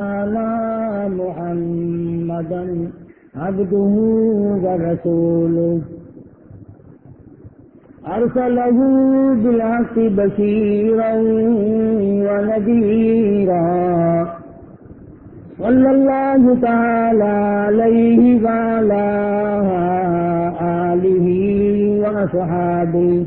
على محمدا عبده ورسوله. أرسله بالحق بشيرا ونذيرا. صلى الله تعالى عليه وعلى آله وأصحابه.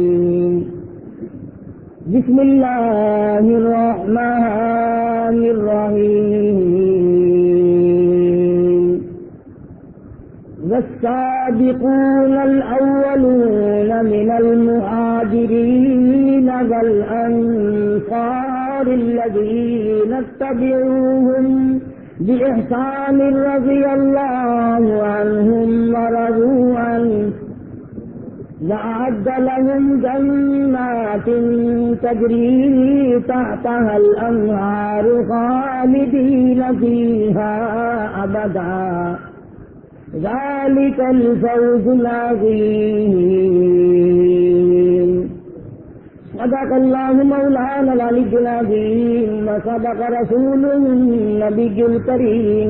بسم الله الرحمن الرحيم. والسابقون الأولون من المهاجرين والأنصار الذين اتبعوهم بإحسان رضي الله عنهم ورضوا عنه. وأعد لهم جنات تجري تحتها الأنهار خالدين فيها أبدا. ذلك الفوز العظيم. صدق الله مولانا العلي العظيم، وصدق رسوله النبي الكريم.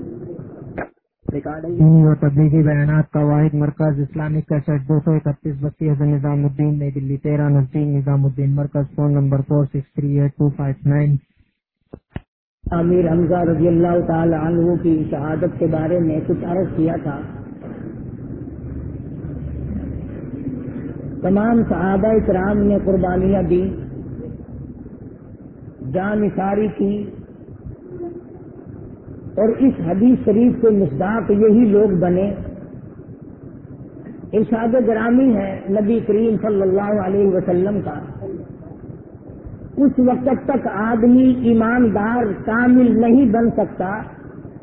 و تبلیغی بیانات کا واحد مرکز اسلامک کیسٹ دو سو اکتیس بتی حضرت نظام الدین نئی دلی تیرہ نزدیک نظام الدین مرکز phone number four six three eight two five nine. Amir Hamza رضی اللہ تعالی عنہ کی شہادت کے بارے میں کچھ عرض کیا تھا۔ تمام صحابہ کرام نے قربانیاں دی جان نثاری کی اور اس حدیث شریف کے مصداق یہی لوگ بنے۔ ارشاد گرامی ہے نبی کریم صلی اللہ علیہ وسلم کا۔ اس وقت تک آدمی ایماندار کامل نہیں بن سکتا،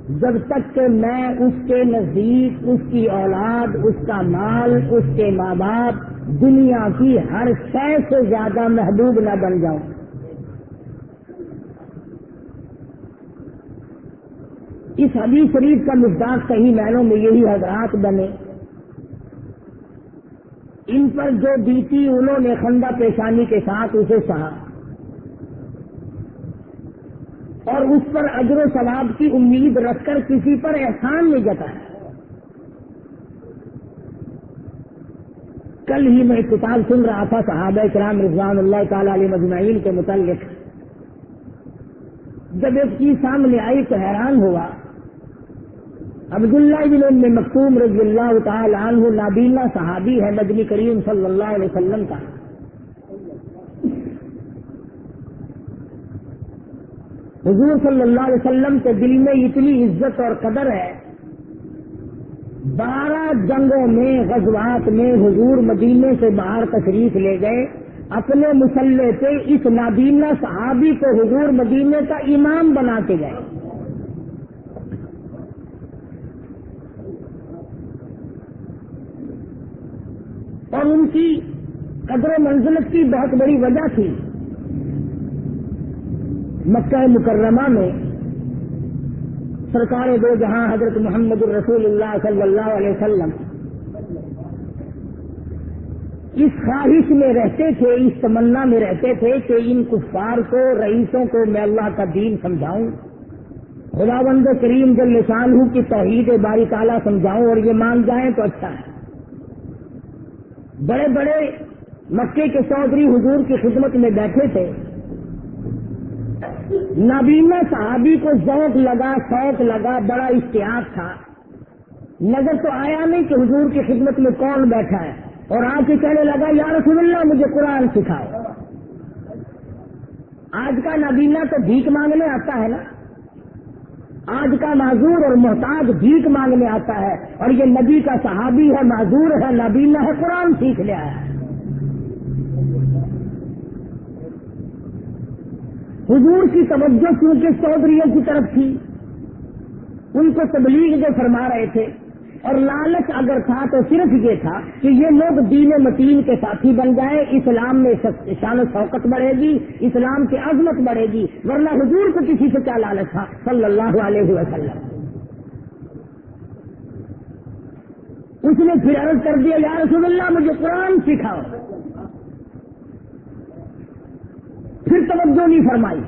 جب تک کہ میں اس کے نزدیک، اس کی اولاد، اس کا مال، اس کے ماں باپ، دنیا کی ہر شے سے زیادہ محبوب نہ بن جاؤں۔ اس حدیث شریف کا مزداق صحیح معنوں میں یہی حضرات بنے۔ ان پر جو بیتی انہوں نے خندہ پیشانی کے ساتھ اسے سہا۔ اور اس پر اجر و ثواب کی امید رکھ کر کسی پر احسان نہیں جتایا کل ہی میں کتاب سن رہا تھا صحابہ کرام رضوان اللہ تعالی علیہ مجمعین کے متعلق۔ جب ایک چیز سامنے آئی تو حیران ہوا۔ عبداللہ بن ام مکتوم رضی اللہ تعالی عنہ نابینا صحابی ہے، نبی کریم صلی اللہ علیہ وسلم کا۔ حضور صلی اللہ علیہ وسلم کے دل میں اتنی عزت اور قدر ہے۔ بارہ جنگوں میں، غزوات میں حضور مدینے سے باہر تشریف لے گئے۔ اپنے مسلح پہ اس نابینا صحابی کو حضور مدینے کا امام بنا کے گئے اور ان کی قدر و منزلت کی بہت بڑی وجہ تھی۔ مکہ مکرمہ میں سرکار دو جہاں حضرت محمد الرسول اللہ صلی اللہ علیہ وسلم اس خواہش میں رہتے تھے، اس تمنا میں رہتے تھے کہ ان کفار کو، رئیسوں کو میں اللہ کا دین سمجھاؤں۔ خدا بند کریم جل نشان ہوں کہ توحید باری تعالیٰ سمجھاؤں اور یہ مان جائیں تو اچھا ہے۔ بڑے بڑے مکے کے چودھری حضور کی خدمت میں بیٹھے تھے۔ نبینا صحابی کو ذوق لگا، شوق لگا، بڑا اشتیاق تھا۔ نظر تو آیا نہیں کہ حضور کی خدمت میں کون بیٹھا ہے۔ اور آ کے کہنے لگا، یا رسول اللہ، مجھے قرآن سکھاؤ۔ آج کا نبینا تو بھیک مانگنے آتا ہے نا۔ آج کا معذور اور محتاج بھیک مانگنے آتا ہے اور یہ نبی کا صحابی ہے، معذور ہے، نابینا ہے، قرآن سیکھ لیا ہے۔ حضور کی توجہ کیونکہ چودھریوں کی طرف تھی، ان کو تبلیغ جو فرما رہے تھے اور لالچ اگر تھا تو صرف یہ تھا کہ یہ لوگ دین متین کے ساتھی بن جائیں، اسلام میں شان و شوقت بڑھے گی، اسلام کی عظمت بڑھے گی، ورنہ حضور کو کسی سے کیا لالچ تھا؟ صلی اللہ علیہ وسلم۔ اس نے پھر عرض کر دیا، یا رسول اللہ، مجھے قرآن سکھاؤ۔ پھر توجہ نہیں فرمائی۔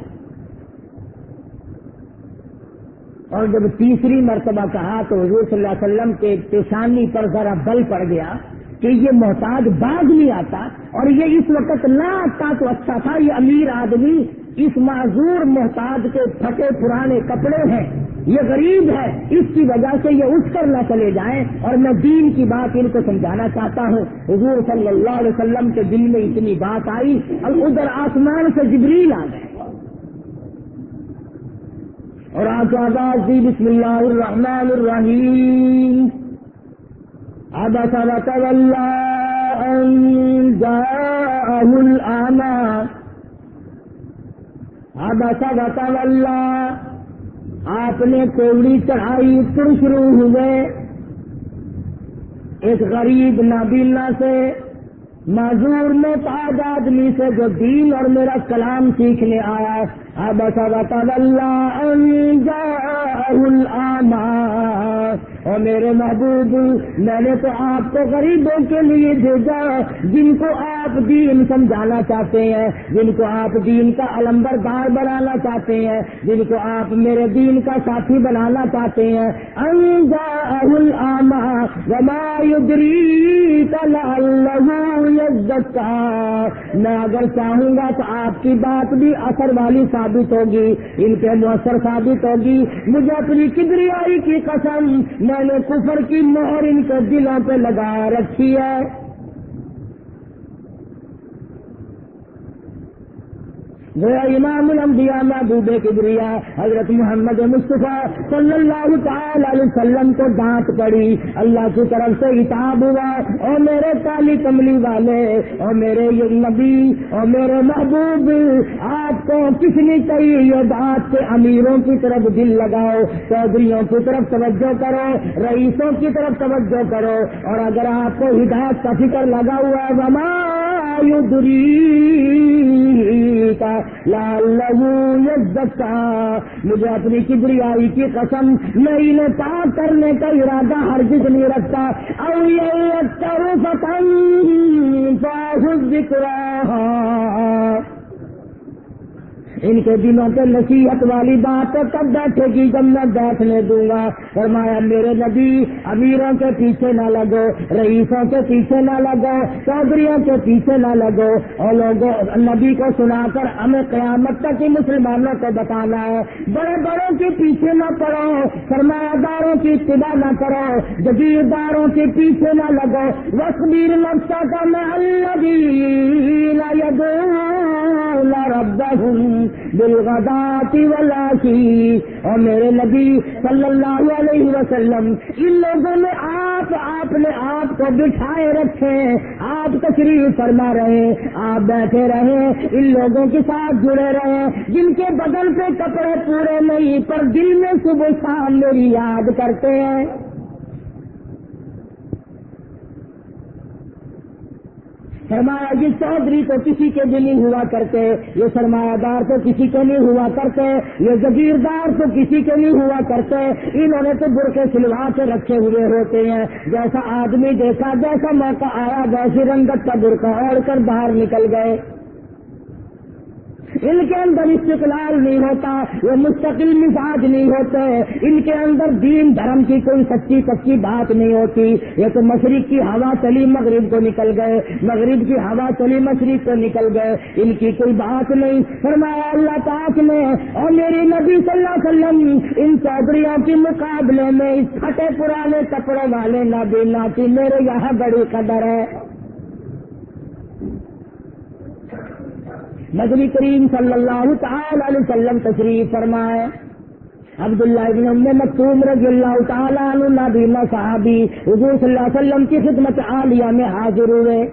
اور جب تیسری مرتبہ کہا تو حضور صلی اللہ علیہ وسلم کے پیشانی پر ذرا بل پڑ گیا کہ یہ محتاج باغ نہیں آتا اور یہ اس وقت نہ آتا تو اچھا تھا، یہ امیر آدمی، اس معذور محتاج کے پھٹے پرانے کپڑے ہیں۔ یہ غریب ہے، اس کی وجہ سے یہ اٹھ کر نہ چلے جائیں۔ اور میں دین کی بات ان کو سمجھانا چاہتا ہوں۔ حضور صلی اللہ علیہ وسلم کے دل میں اتنی بات آئی اور ادھر آسمان سے جبریل آ گئے۔ اور آج آواز دی، بسم اللہ الرحمن الرحیم۔ آبا سابا العامہ آبا سابا آپ نے کوڑی چڑھائی پھر شروع ہوئے۔ ایک غریب نابینا سے معذور میں تاج آدمی سے جو دین اور میرا کلام سیکھنے آیا اب اللہ اور میرے محبوب، میں نے تو آپ کو غریبوں کے لیے بھیجا، جن کو آپ دین سمجھانا چاہتے ہیں، جن کو آپ دین کا علمبردار بنانا چاہتے ہیں، جن کو آپ میرے دین کا ساتھی بنانا چاہتے ہیں۔ میں اگر چاہوں گا تو آپ کی بات بھی اثر والی ثابت ہوگی، ان کے مؤثر ثابت ہوگی۔ مجھے اپنی کدریائی کی قسم میں نے کفر کی مہر ان کے دلوں پہ لگا رکھی ہے۔ گویا امام الانبیاء محبوب کبریا، حضرت محمد مصطفیٰ صلی اللہ تعالی علیہ وسلم کو ڈانٹ پڑی۔ اللہ کی طرف سے اتاب ہوا۔ اور میرے کالی کملی والے اور میرے نبی اور میرے محبوب، آپ کو کس نے کہی یہ بات کے امیروں کی طرف دل لگاؤ، چودھریوں کی طرف توجہ کرو، رئیسوں کی طرف توجہ کرو۔ اور اگر آپ کو ہدایت کا فکر لگا ہوا ہے، وما کا مجھے اپنی کبریائی کی قسم میں انہیں پاک کرنے کا ارادہ ہر کس نہیں رکھتا۔ او یہ پتنگ ذکر ان کے دنوں پہ نصیحت والی بات کب بیٹھے گی جب میں بیٹھنے دوں گا۔ فرمایا، میرے نبی، امیروں کے پیچھے نہ لگو، رئیسوں کے پیچھے نہ لگو چودھریوں کے پیچھے نہ لگو۔ اور لوگوں، نبی کو سنا کر ہمیں قیامت تک ہی مسلمانوں کو بتانا ہے۔ بڑے بڑوں کے پیچھے نہ پڑو سرمایہ داروں کی اتباع نہ کرو، جگیرداروں کے پیچھے نہ لگو۔ وسبیر نقصہ کا میں اللہ بھی رب بالغداتی ولاشی اور میرے نبی صلی اللہ علیہ وسلم، ان لوگوں نے آپ آپ نے آپ کو بٹھائے رکھے، آپ تشریف فرما رہے، آپ بیٹھے رہے، ان لوگوں کے ساتھ جڑے رہے، جن کے بدن پہ کپڑے پورے نہیں، پر دل میں صبح شام میری یاد کرتے ہیں۔ فرمایا یہ چودھری تو کسی کے بھی نہیں ہوا کرتے، یہ سرمایہ دار تو کسی کے نہیں ہوا کرتے، یہ زبیردار تو کسی کے نہیں ہوا کرتے، انہوں نے تو برقے سلوا کے رکھے ہوئے ہوتے ہیں۔ جیسا آدمی دیکھا، جیسا موقع آیا، ویسی رنگت کا برقع اوڑھ کر باہر نکل گئے۔ ان کے اندر استقلال نہیں ہوتا، وہ مستقل مزاج نہیں ہوتے، ان کے اندر دین دھرم کی کوئی سچی سچی بات نہیں ہوتی۔ یہ تو مشرق کی ہوا چلی مغرب کو نکل گئے، مغرب کی ہوا چلی مشرق کو نکل گئے، ان کی کوئی بات نہیں۔ فرمایا اللہ پاک نے اور میری نبی صلی اللہ علیہ وسلم، ان چودھریوں کے مقابلے میں اس پھٹے پرانے کپڑے والے نبی ناتی میرے یہاں بڑی قدر ہے۔ نبی کریم صلی اللہ تعالی علیہ وسلم تشریف فرمائے۔ عبداللہ ابن ام مکتوم رضی اللہ تعالیٰ عنہ، نبی صحابی حضور صلی اللہ علیہ وسلم کی خدمت عالیہ میں حاضر ہوئے۔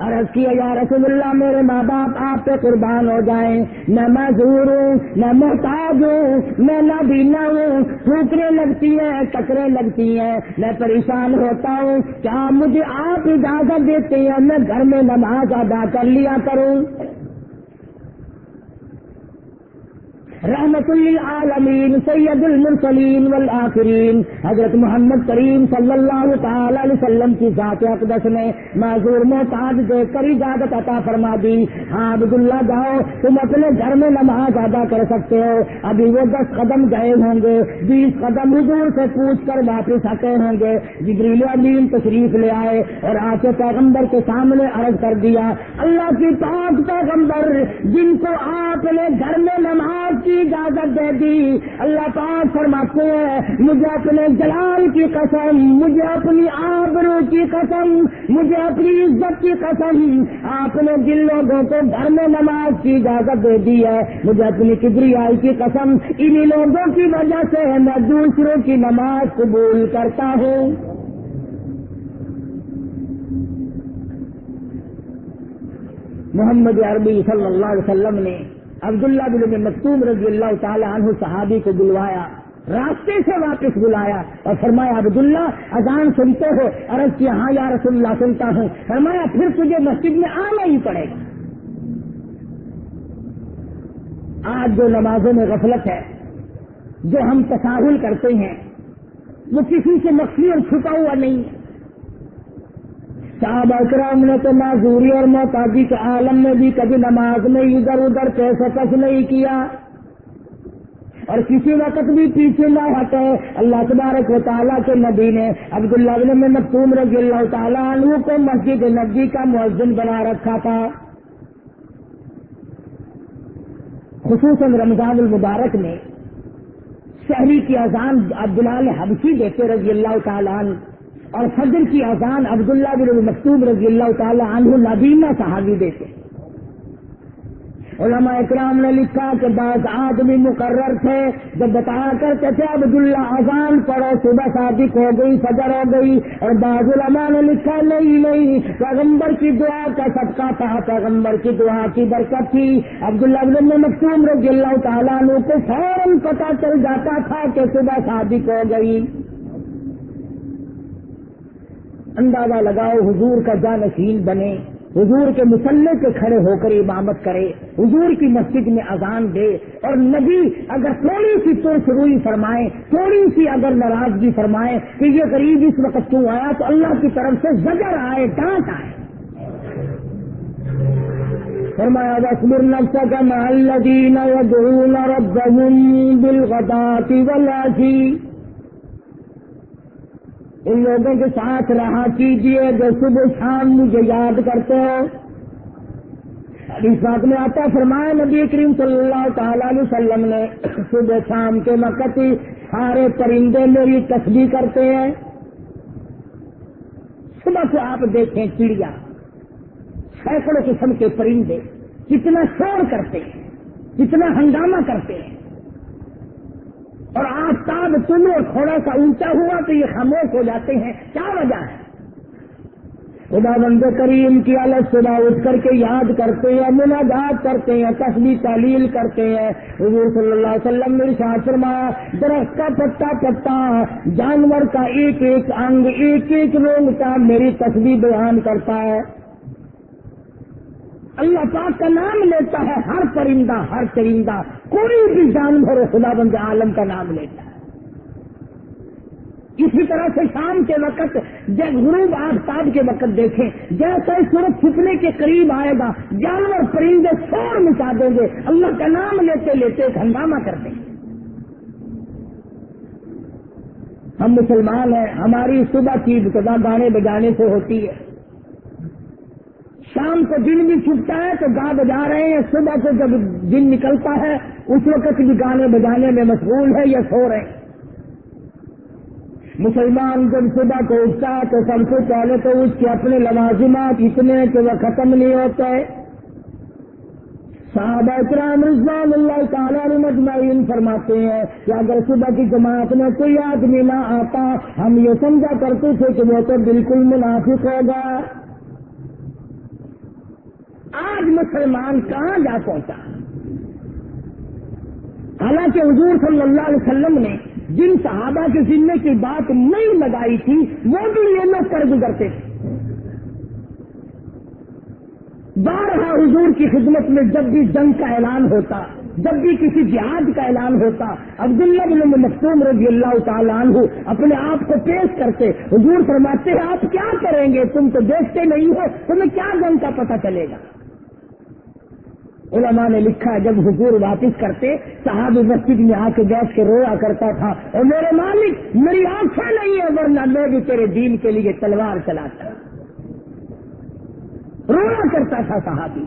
عرض کیا، یا رسول اللہ، میرے ماں باپ، آپ پہ قربان ہو جائیں۔ نہ معذور ہوں، نہ محتاج ہوں، میں نہ بینا ہوں۔ ٹھوکریں لگتی ہیں، ٹکرے لگتی ہیں۔ میں پریشان ہوتا ہوں، کیا مجھے آپ اجازت دیتے ہیں؟ میں گھر میں نماز ادا کر لیا کروں۔ رحمت للعالمین، سید المرسلین والآخرین۔ حضرت محمد کریم صلی اللہ تعالی علیہ وسلم کی ذات اقدس نے معذور محتاج دیکھ کر اجازت عطا فرما دی۔ ہاں عبداللہ جاؤ، تم اپنے گھر میں نماز ادا کر سکتے ہو۔ ابھی وہ دس قدم گئے ہوں گے، بیس قدم حضور سے پوچھ کر واپس آتے ہوں گے۔ جبریل امین تشریف لے آئے اور آ کے پیغمبر کے سامنے عرض کر دیا، اللہ کی پاک پیغمبر، جن کو آپ نے گھر میں نماز کی اجازت دے دی۔ اللہ پاک فرماتے ہیں، مجھے اپنے جلال کی قسم، مجھے اپنی آبرو کی قسم، مجھے اپنی عزت کی قسم، آپ نے جن لوگوں کو گھر میں نماز کی اجازت دے دی ہے، مجھے اپنی کبری آئی کی قسم، انہی لوگوں کی وجہ سے میں دوسروں کی نماز قبول کرتا ہوں۔ محمد عربی صلی اللہ علیہ وسلم نے عبداللہ بن مکتوم رضی اللہ تعالی عنہ صحابی کو بلوایا، راستے سے واپس بلایا اور فرمایا، عبداللہ، اذان سنتے ہو، عرض کیا ہاں یا رسول اللہ، سنتا ہوں۔ فرمایا، پھر تجھے مسجد میں آنا ہی پڑے گا۔ آج جو نمازوں میں غفلت ہے، جو ہم تصاہل کرتے ہیں، وہ کسی سے مخفی اور چھپا ہوا نہیں ہے۔ صاحب اکرام نے تو معذوری اور محتاجی کے عالم میں بھی کبھی نماز میں ادھر ادھر پیسے کس نہیں کیا۔ اور کسی وقت بھی پیچھے نہ ہٹے۔ اللہ تبارک و تعالیٰ کے نبی نے عبداللہ بن مکتوم رضی اللہ تعالیٰ عنہ کو مسجد نبی کا مؤذن بنا رکھا تھا۔ خصوصاً رمضان المبارک میں شہری کی اذان عبداللہ حبشی دیتے رضی اللہ تعالیٰ عنہ۔ اور فجر کی اذان عبداللہ بن مکتوب رضی اللہ تعالی عنہ نبینا صحابی دیتے علماء اکرام نے لکھا کہ بعض آدمی مقرر تھے، جب بتایا کرتے تھے عبداللہ اذان پڑھو، صبح صادق ہو گئی، فجر ہو گئی، اور بعض علماء نے لکھا، نہیں نہیں، پیغمبر کی دعا کا سب کا تھا، پیغمبر کی دعا کی برکت تھی۔ عبداللہ بن مکتوم رضی اللہ تعالیٰ عنہ کو فوراً پتا چل جاتا تھا کہ صبح صادق ہو گئی۔ اندازہ لگاؤ، حضور کا جانشین بنے، حضور کے مسلح کے کھڑے ہو کر امامت کرے، حضور کی مسجد میں اذان دے، اور نبی اگر تھوڑی سی تو شروعی فرمائے، تھوڑی سی اگر ناراضگی فرمائے کہ یہ غریب اس وقت کیوں آیا؟ تو اللہ کی طرف سے زجر آئے، ڈانٹ آئے۔ فرمایا بسمر نفس کا الذین یدعون ربهم بالغداة والعشی ان لوگوں کے ساتھ رہا کیجیے جو صبح شام مجھے یاد کرتے ہو۔ اس بات میں آتا فرمایا نبی کریم صلی اللہ تعالی علیہ وسلم نے صبح شام کے وقت ہی سارے پرندے میری تصویر کرتے ہیں۔ صبح سے آپ دیکھیں چڑیا، سینکڑوں قسم کے پرندے، کتنا شور کرتے ہیں، کتنا ہنگامہ کرتے ہیں۔ اور آفتاب تمہیں تھوڑا سا اونچا ہوا تو یہ خاموش ہو جاتے ہیں۔ کیا وجہ ہے؟ خدا بند کریم کی الگ صبح اٹھ کر کے یاد کرتے ہیں، مناجات کرتے ہیں تصویر تعلیل کرتے ہیں۔ حضور صلی اللہ علیہ وسلم نے شاہ فرمایا، درخت کا پتا پتا، جانور کا ایک ایک انگ، ایک ایک رنگ کا میری تصویر بیان کرتا ہے۔ اللہ پاک کا نام لیتا ہے، ہر پرندہ، ہر چرندہ کوئی بھی جانور خدا بند عالم کا نام لیتا ہے۔ اسی طرح سے شام کے وقت، جب غروب آفتاب کے وقت دیکھیں، جیسے سورج چھپنے کے قریب آئے گا، جانور پرندے شور مچا دیں گے، اللہ کا نام لیتے لیتے ایک ہنگامہ کر دیں گے۔ ہم مسلمان ہیں، ہماری صبح کی ابتدا گانے بجانے سے ہوتی ہے۔ شام کو دن بھی چھپتا ہے تو گا بجا رہے ہیں، صبح کو جب دن نکلتا ہے، اس وقت بھی گانے بجانے میں مشغول ہے یا سو رہے ہیں۔ مسلمان جب صبح کو اٹھتا ہے تو سب سے پہلے تو اس کے اپنے لوازمات اتنے کہ وہ ختم نہیں ہوتے صحابہ اکرام رضوان اللہ تعالیٰ مجمعین فرماتے ہیں کہ اگر صبح کی جماعت میں کوئی آدمی نہ آتا، ہم یہ سمجھا کرتے تھے کہ وہ تو بالکل منافق ہوگا۔ آج مسلمان کہاں جا پہنچا؟ حالانکہ حضور صلی اللہ علیہ وسلم نے جن صحابہ کے ذمے کی بات نہیں لگائی تھی، وہ بھی یہ لوگ کر گزرتے۔ تھے بارہا حضور کی خدمت میں جب بھی جنگ کا اعلان ہوتا، جب بھی کسی جہاد کا اعلان ہوتا، عبداللہ بن مختوم رضی اللہ تعالیٰ عنہ اپنے آپ کو پیش کرتے، حضور فرماتے ہیں، آپ کیا کریں گے؟ تم تو دیکھتے نہیں ہو، تمہیں کیا جنگ کا پتہ چلے گا؟ علماء نے لکھا جب حضور واپس کرتے صاحب مسجد میں آ کے بیٹھ کے رویا کرتا تھا اور میرے مالک، میری آنکھیں نہیں ہے ورنہ میں بھی تیرے دین کے لیے تلوار چلاتا. رویا کرتا تھا صحابی۔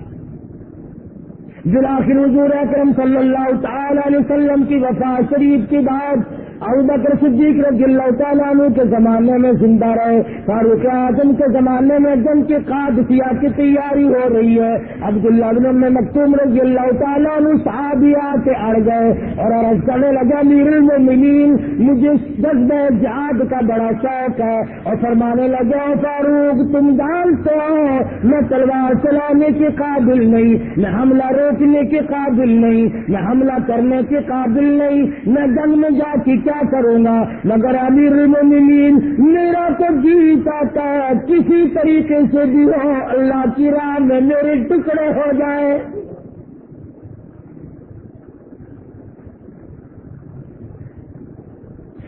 بلاخر حضور اکرم صلی اللہ تعالی علیہ وسلم کی وفا شریف کی بات ابو بکر صدیق رضی اللہ تعالیٰ عنہ کے زمانے میں زندہ رہے، فاروق اعظم کے زمانے میں جنگ کے قادسیہ کی تیاری ہو رہی ہے۔ عبداللہ بن میں مکتوم رضی اللہ تعالیٰ عنہ صحابیہ کے اڑ گئے اور عرض کرنے لگا میر المؤمنین مجھے دس جہاد کا بڑا شوق ہے۔ اور فرمانے لگا، فاروق، تم جانتے ہو، میں تلوار چلانے کے قابل نہیں میں حملہ روکنے کے قابل نہیں میں حملہ کرنے کے قابل نہیں میں جنگ میں جا کے کیا کروں گا؟ مگر امیر المومنین میرا تو جیت آتا ہے، کسی طریقے سے بھی ہو اللہ کی راہ میں میرے ٹکڑے ہو جائے۔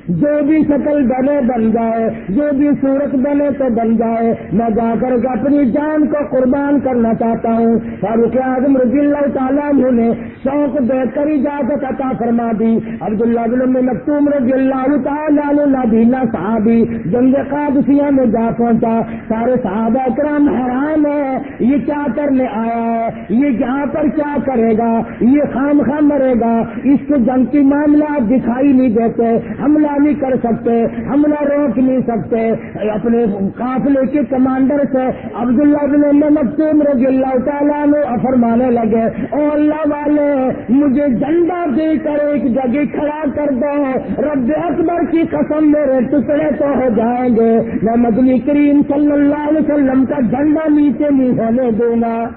جو بھی شکل بنے بن جائے، جو بھی صورت بنے تو بن جائے۔ میں جا کر کے اپنی جان کو قربان کرنا چاہتا ہوں۔ فاروق اعظم رضی اللہ تعالیٰ نے شوق دے کر اجازت عطا فرما دی۔ عبداللہ بن مکتوم رضی اللہ تعالیٰ نبینا صحابی۔ جنگ قادسیہ میں جا پہنچا۔ سارے صحابہ کرام حیران ہے یہ کیا کرنے آیا ہے؟ یہ جہاں پر کیا کرے گا؟ یہ خام خام مرے گا۔ اس کو جنگ کی معاملات دکھائی نہیں دیتے۔ حملہ نہیں کر سکتے، حملہ روک نہیں سکتے۔ اپنے قافلے کے کمانڈر سے عبداللہ بن مکتوم رضی اللہ تعالیٰ نے فرمانے لگے، او اللہ والے، مجھے جھنڈا دے کر ایک جگہ کھڑا کر دو۔ رب اکبر کی قسم، میرے ٹکڑے تو ہو جائیں گے۔ میں مدنی کریم صلی اللہ علیہ وسلم کا جھنڈا نیچے نہیں ہونے دوں گا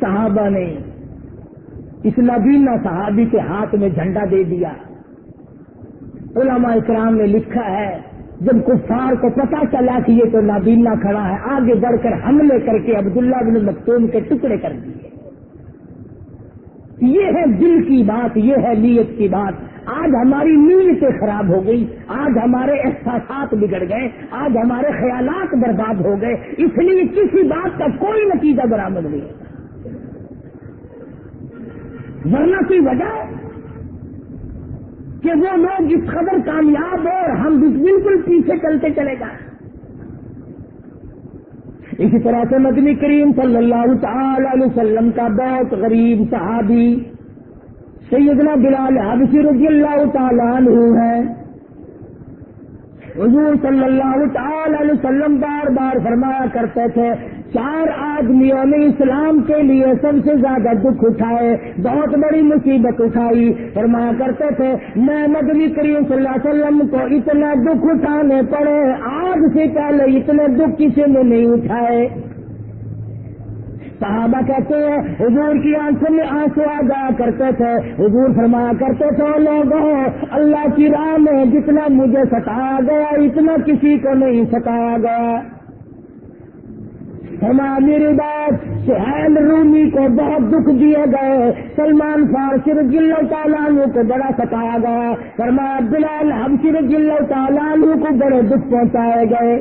صحابہ نے اس نبینا صحابی کے ہاتھ میں جھنڈا دے دیا۔ علماء اکرام نے لکھا ہے، جب کفار کو پتا چلا کہ یہ تو نابینا کھڑا ہے، آگے بڑھ کر حملے کر کے عبداللہ بن مکتوم کے ٹکڑے کر دیے۔ یہ ہے دل کی بات، یہ ہے نیت کی بات۔ آج ہماری نیتیں خراب ہو گئی، آج ہمارے احساسات بگڑ گئے، آج ہمارے خیالات برباد ہو گئے۔ اس لیے کسی بات کا کوئی نتیجہ برآمد نہیں۔ ہوتا ورنہ کوئی وجہ کہ وہ لوگ اس خبر کامیاب ہو اور ہم بالکل پیچھے چلتے چلے جائیں۔ اسی طرح سے مدنی کریم صلی اللہ تعالی علیہ وسلم کا بہت غریب صحابی سیدنا بلال حبشی رضی اللہ تعالیٰ عنہ ہے حضور صلی اللہ تعالی علیہ وسلم بار بار فرمایا کرتے تھے چار آدمیوں نے اسلام کے لیے سب سے زیادہ دکھ اٹھائے، بہت بڑی مصیبت اٹھائی۔ فرمایا کرتے تھے، میں نبی کریم صلی اللہ علیہ وسلم کو اتنا دکھ اٹھانے پڑے، آج سے پہلے اتنے دکھ کسی نے نہیں اٹھائے۔ صحابہ کہتے ہیں، حضور کی آنکھوں میں آنسو آ جایا کرتے تھے۔ حضور فرمایا کرتے تھے لوگوں اللہ کی راہ میں جتنا مجھے ستایا گیا، اتنا کسی کو نہیں ستایا گیا۔ فرمایا میری سہیل رومی کو بہت دکھ دیے گئے۔ سلمان فارسی رضی تعالیٰ کو بڑا ستایا گیا۔ فرمایا، بلال حبشی رضی اللہ تعالیٰ کو بڑے دکھ پہنچائے گئے۔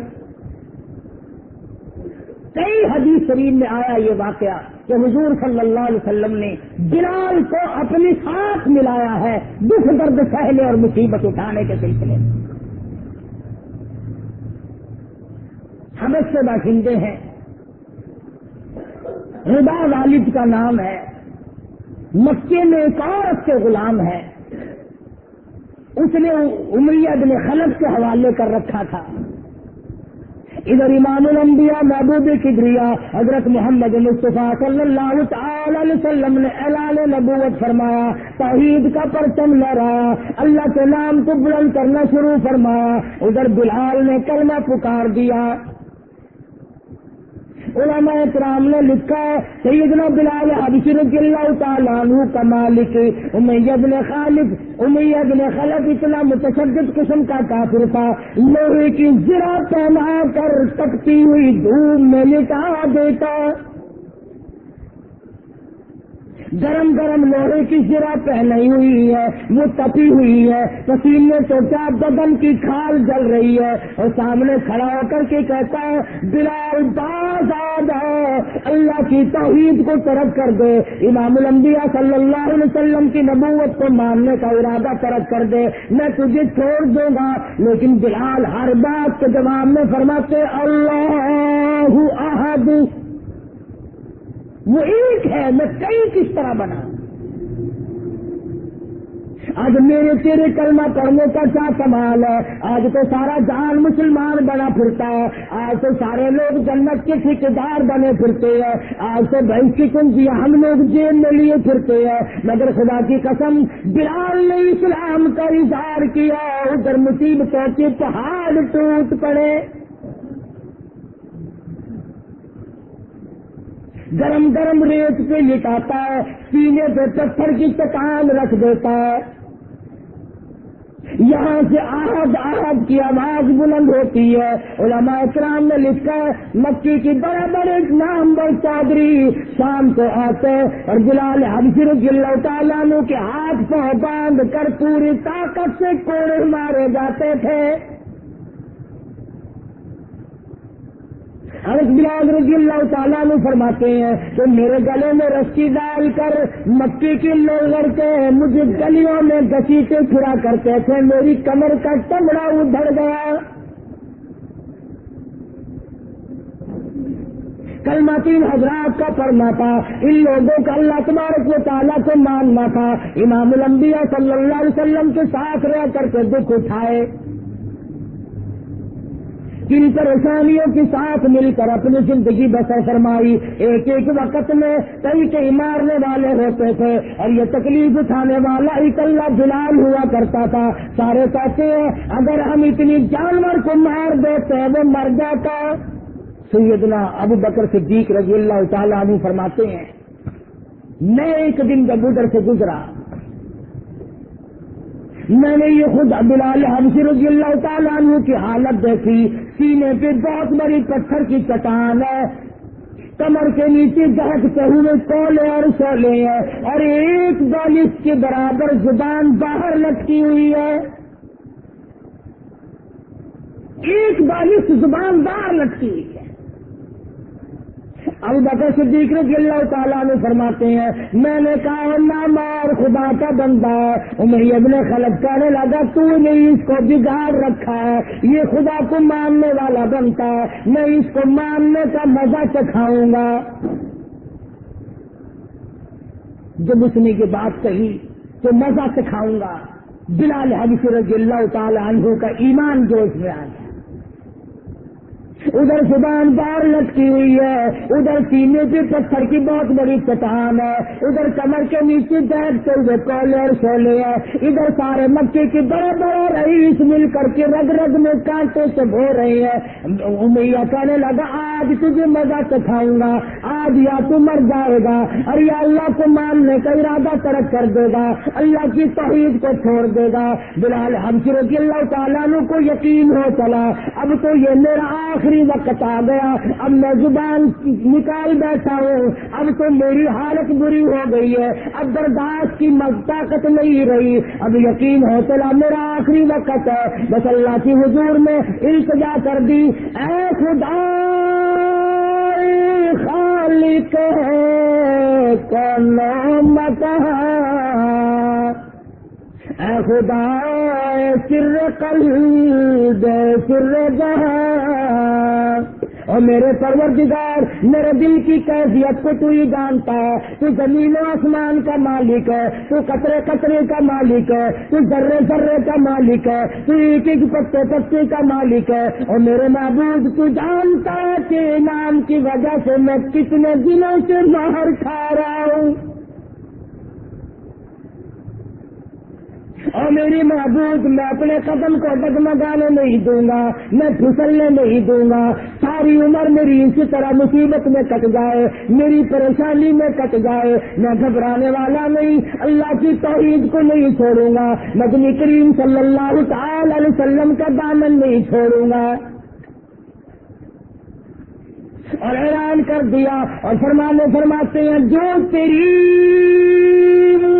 کئی حدیث شریف میں آیا یہ واقعہ کہ حضور صلی اللہ علیہ وسلم نے بلال کو اپنی ساتھ ملایا ہے دکھ درد سہنے اور مصیبت اٹھانے کے سلسلے میں۔ ہم اس سے باشندے ہیں۔ ردا والد کا نام ہے۔ مکے میں ایک اور اس کے غلام ہے۔ اس نے عمریہ بن خلق کے حوالے کر رکھا تھا۔ ادھر امام الانبیاء محبوب کبریا حضرت محمد مصطفیٰ صلی اللہ تعالی علیہ وسلم نے اعلان نبوت فرمایا، توحید کا پرچم لہرایا، اللہ کے نام کو بلند کرنا شروع فرمایا۔ ادھر بلال نے کلمہ پکار دیا۔ علماء اکرام نے لکھا ہے، سیدنا بلال حبشی رضی اللہ تعالیٰ عنہ کا مالک، امیہ بن خالد، امیہ بن خلق اتنا متشدد قسم کا کافر تھا، لوہے کی ذرا پہنا کر تکتی ہوئی دھوم میں لٹا دیتا۔ گرم گرم لوہے کی سرا پہنی ہوئی ہے، وہ تپی ہوئی ہے۔ پسینے تو کیا بدن کی کھال جل رہی ہے؟ اور سامنے کھڑا ہو کر کے کہتا ہے، بلال باز اللہ کی توحید کو ترک کر دے۔ امام الانبیاء صلی اللہ علیہ وسلم کی نبوت کو ماننے کا ارادہ ترک کر دے۔ میں تجھے چھوڑ دوں گا۔ لیکن بلال ہر بات کے جواب میں فرماتے، اللہ احد۔ وہ ایک ہے، میں کئی کس طرح بنا۔ آج میرے تیرے کلمہ پڑھنے کا کیا کمال ہے؟ آج تو سارا جان مسلمان بنا پھرتا ہے۔ آج تو سارے لوگ جنت کے ٹھیکیدار بنے پھرتے ہیں۔ آج تو بھائی کی کنجیاں ہم لوگ جیل میں لیے پھرتے ہیں۔ مگر خدا کی قسم، بلال نے اسلام کا اظہار کیا۔ ادھر مصیبتوں کے پہاڑ ٹوٹ پڑے۔ گرم گرم ریت پہ لٹاتا ہے، سینے پہ پتھر کی چٹان رکھ دیتا ہے۔ یہاں سے آہد آہد کی آواز بلند ہوتی ہے۔ علماء اکرام نے لکھا ہے، مکی کی بڑے بڑے نام بر چادری شام کو آتے اور بلال حبشر اللہ تعالیٰ کے ہاتھ پہ باندھ کر پوری طاقت سے کوڑے مارے جاتے تھے۔ حضرت بلال رضی اللہ تعالیٰ نے فرماتے ہیں کہ میرے گلے میں رسی ڈال کر مکی کی لوگ کرتے ہیں مجھے گلیوں میں گسیٹے پھرا کرتے تھے، میری کمر کا چمڑا ادھڑ گیا۔ کل تین حضرات کا پڑھنا تھا، ان لوگوں کا اللہ تبارک و تعالیٰ کو ماننا تھا۔ امام الانبیاء صلی اللہ علیہ وسلم کے ساتھ رہ کر کے دکھ اٹھائے۔ کن پریشانیوں کے ساتھ مل کر اپنی زندگی بسر فرمائی، ایک ایک وقت میں کئی کئی مارنے والے ہوتے تھے اور یہ تکلیف اٹھانے والا اکلا بلال ہوا کرتا تھا۔ سارے کہتے ہیں، اگر ہم اتنی جانور کو مار دیتے، وہ مر جاتا۔ سیدنا ابو بکر صدیق رضی اللہ تعالیٰ عنہ فرماتے ہیں، میں ایک دن جب ادھر سے گزرا میں نے یہ خود بلال حبشی رضی اللہ تعالیٰ عنہ کی حالت دیکھی۔ سینے پہ بہت بڑی پتھر کی چٹان ہے۔ کمر کے نیچے دہتے ہوئے کولے اور سولے ہیں اور ایک بالش کے برابر زبان باہر لٹکی ہوئی ہے۔ ایک بالش زبان باہر لٹکی ہوئی ہے۔ ابو بکر صدیق رضی اللہ تعالیٰ نے فرماتے ہیں، میں نے کہا مار، خدا کا بندہ میری ابن خلق کہنے لگا، تو نے اس کو بگاڑ رکھا ہے۔ یہ خدا کو ماننے والا بنتا ہے۔ میں اس کو ماننے کا مزہ چکھاؤں گا۔ جب اس نے یہ بات کہی تو مزہ چکھاؤں گا۔ بلال حبیث رضی اللہ تعالیٰ عنہ کا ایمان جوش میں آ گیا۔ ادھر زبان بار لٹکی ہوئی ہے، ادھر سینے پہ پتھر کی بہت بڑی چٹان ہے، ادھر کمر کے نیچے بیٹھتے ہوئے کولے اور سولے ہے، ادھر سارے مکے کے بڑے بڑے رئیس مل کر کے رگ رگ میں کانٹے سے بھو رہے ہیں۔ امیا کہنے لگا، آج تجھے مزہ چکھاؤں گا، آج یا تو مر جائے گا، اور یا اللہ کو ماننے کا ارادہ ترک کر دے گا، اللہ کی توحید کو چھوڑ دے گا۔ بلال ہم رضی اللہ تعالیٰ کو یقین ہو چلا، اب تو یہ میرا آخری وقت آ گیا، اب میں زبان نکال بیٹھا ہوں، اب تو میری حالت بری ہو گئی ہے، اب برداشت کی طاقت نہیں رہی۔ اب یقین ہو چلا، میرا آخری وقت ہے۔ بس اللہ کی حضور میں التجا کر دی۔ اے خدا خالق ہے کا نام اے خدا سر قلب سر جہاں۔ اور میرے پروردگار، میرے دل کی کیفیت کو تو ہی جانتا ہے۔ تو زمین و آسمان کا مالک ہے، تو کترے کترے کا مالک ہے، تو ذرے ذرے کا مالک ہے، تو ایک ایک پتے پتے کا مالک ہے۔ اور میرے محبوب، تو جانتا ہے کہ نام کی وجہ سے میں کتنے دنوں سے باہر کھا رہا ہوں اور میری محبوب، میں اپنے قدم کو ڈگمگانے نہیں دوں گا، میں پھسلنے نہیں دوں گا۔ ساری عمر میری اسی طرح مصیبت میں کٹ جائے، میری پریشانی میں کٹ جائے۔ میں گھبرانے والا نہیں، اللہ کی توحید کو نہیں چھوڑوں گا۔ مدنی کریم صلی اللہ تعالی علیہ وسلم کا دامن نہیں چھوڑوں گا۔ اور اعلان کر دیا اور فرمانے فرماتے ہیں، جو تیری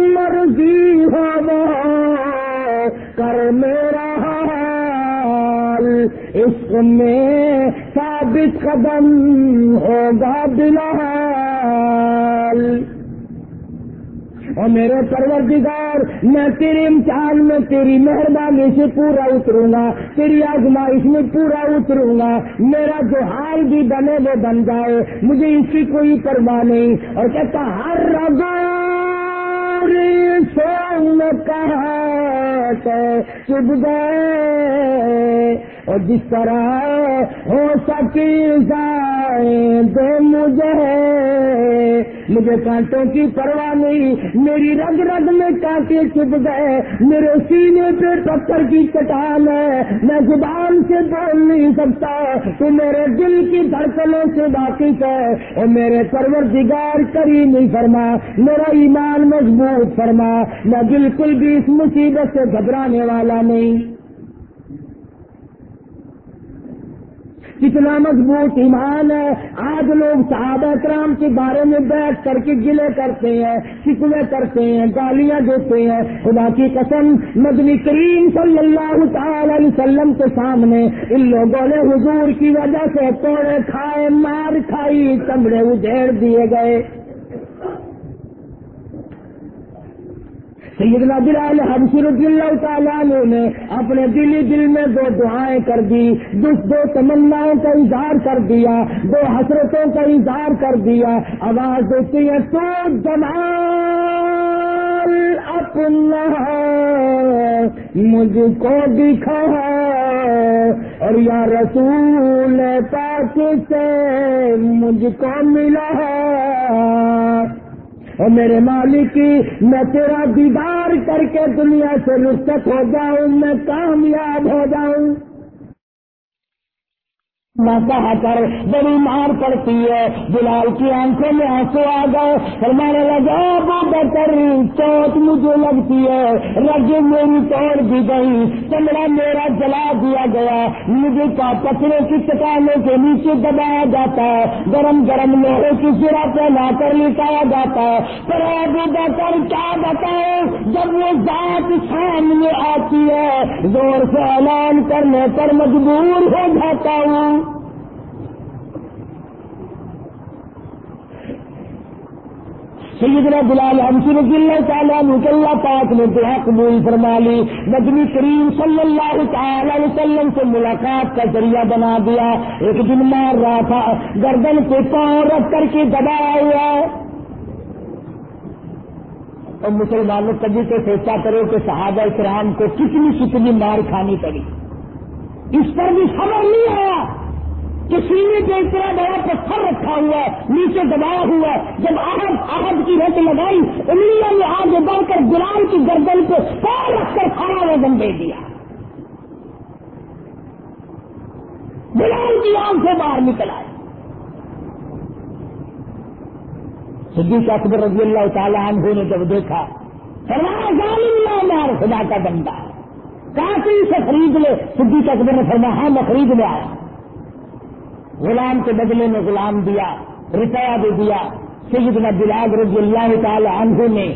مرضی ہو کر میرا حال، اس میں ثابت قدم ہوگا بلال۔ اور میرے پروردگار، میں تیرے امتحان میں تیری مہربانی سے پورا اتروں گا، تیری آزمائش میں پورا اتروں گا۔ میرا جو حال بھی بنے وہ بن جائے، مجھے اس کی کوئی پرواہ نہیں۔ اور کہتا ہر رگا سو کہا چب گئے اور جس طرح ہو سکی دے مجھے۔ مجھے کانٹوں کی پرواہ نہیں میری رگ رگ میں کانٹے چپ گئے۔ میرے سینے پہ پتھر کی چٹان ہے۔ میں زبان سے بول نہیں سکتا۔ تو میرے دل کی دھڑکنوں سے واقف ہے۔ اور میرے پرور دگار کری نہیں فرما، میرا ایمان مضبوط فرما۔ میں بالکل بھی اس مصیبت سے گھبرانے والا نہیں۔ کتنا مضبوط ایمان ہے۔ آج لوگ صحابہ کرام کے بارے میں بیٹھ کر کے گلے کرتے ہیں شکوے کرتے ہیں، گالیاں دیتے ہیں۔ خدا کی قسم مدنی کریم صلی اللہ تعالی علیہ وسلم کے سامنے ان لوگوں نے حضور کی وجہ سے توڑے، کھائے، مار کھائی چمڑے اجھیڑ دیے گئے۔ سیدنا بلال حبشی رضی اللہ تعالیٰ نے اپنے دلی دل میں دو دعائیں کر دی دو تمناؤں کا اظہار کر دیا، دو حسرتوں کا اظہار کر دیا۔ آواز دیتی ہے تو جمال اپنا مجھ کو دکھا اور یا رسول پاک سے مجھ کو ملا۔ اور میرے مالک میں تیرا دیدار کر کے دنیا سے رخصت ہو جاؤں، میں کامیاب ہو جاؤں۔ نہ کہا کر بڑی مار پڑتی ہے۔ بلال کی آنکھوں میں آنسو آ گئے۔ فرمانے لگا بکر چوٹ مجھے لگتی ہے۔ رج میری توڑ دی گئی۔ چمڑا میرا جلا دیا گیا۔ مجھے کا پتھروں کی چٹانوں کے نیچے دبایا جاتا ہے۔ گرم گرم لوہے کی سرا پہ لا کر لٹایا جاتا ہے۔ پر ابو بکر، کیا بتائے؟ جب وہ ذات سامنے آتی ہے، زور سے اعلان کرنے پر مجبور ہو جاتا ہوں۔ سیدنا بلال حمسی رضی اللہ تعالیٰ اللہ پاک نے دعا قبول فرما لی نجمی کریم صلی اللہ تعالی علیہ وسلم سے ملاقات کا ذریعہ بنا دیا۔ ایک دن مار رہا تھا، گردن کے پاؤں رکھ کر کے دبایا ہوا۔ اور مسلمانوں کبھی تو سوچا کرو کہ صحابہ کرام کو کتنی کتنی مار کھانی پڑی۔ اس پر بھی خبر نہیں آیا کہ سینے پہ اتنا بڑا پتھر رکھا ہوا ہے، نیچے دبایا ہوا ہے۔ جب آہد آہد کی رت لگائی، انگلیوں نے آگے بڑھ کر گلال کی گردن پہ پیر رکھ کر کھڑا وزن دے دیا۔ گلال کی آنکھ سے باہر نکل آئے۔ صدیق اکبر رضی اللہ تعالیٰ عنہ نے جب دیکھا، فرمایا، ظالم مار خدا کا بندہ کافی سے خرید لے۔ صدیق اکبر نے فرمایا ہاں میں خرید لے آیا۔ غلام کے بدلے میں غلام دیا روپیہ بھی دیا۔ سیدنا بلاد رضی اللہ تعالی عنہ نے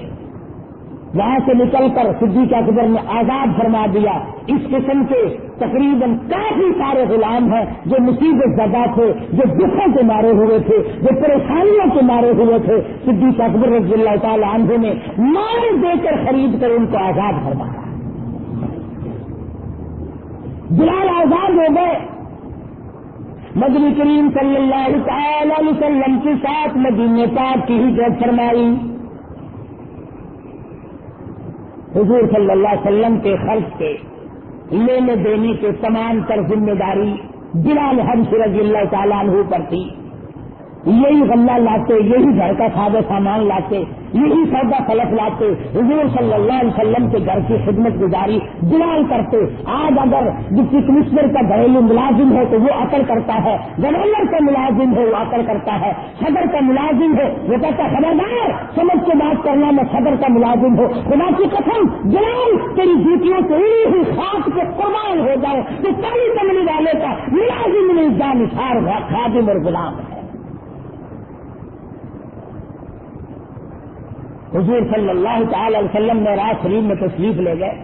وہاں سے نکل کر صدیق اکبر نے آزاد فرما دیا۔ اس قسم کے تقریباً کافی سارے غلام ہیں جو مصیبت زدہ تھے، جو دکھوں کے مارے ہوئے تھے، جو پریشانیوں کے مارے ہوئے تھے۔ صدیق اکبر رضی اللہ تعالی عنہ نے مار دے کر خرید کر ان کو آزاد فرمایا بلال آزاد ہو گئے۔ مدنی کریم صلی اللہ تعالی علیہ وسلم کے ساتھ مدینے پاک کی ہجرت فرمائی۔ حضور صلی اللہ علیہ وسلم کے خرچ کے لینے دینے کے تمام تر ذمہ داری بلال حمش رضی اللہ تعالیٰ عنہ پر تھی۔ یہی غلہ لاتے، یہی گھر کا سادہ سامان لاتے، یہی سودا فلک لاتے، حضور صلی اللہ علیہ وسلم کے گھر کی خدمت گزاری بلال کرتے۔ آج اگر ڈپٹی کمشنر کا گھریلو ملازم ہے تو وہ عقل کرتا ہے، گورنر کا ملازم ہے، وہ عقل کرتا ہے۔ صدر کا ملازم ہے، وہ کہتا خبردار، سمجھ کے بات کرنا میں صدر کا ملازم ہوں۔ خدا کی قسم بلال تیری ڈیوٹیوں سے ہوئی خاص کے قربان ہو جائے تو کئی کمنی والے کا ملازم نہیں جانسار خادم اور غلام ہے۔ حضور صلی اللہ تعالی علیہ وسلم نے راج شریف میں تشریف لے گئے۔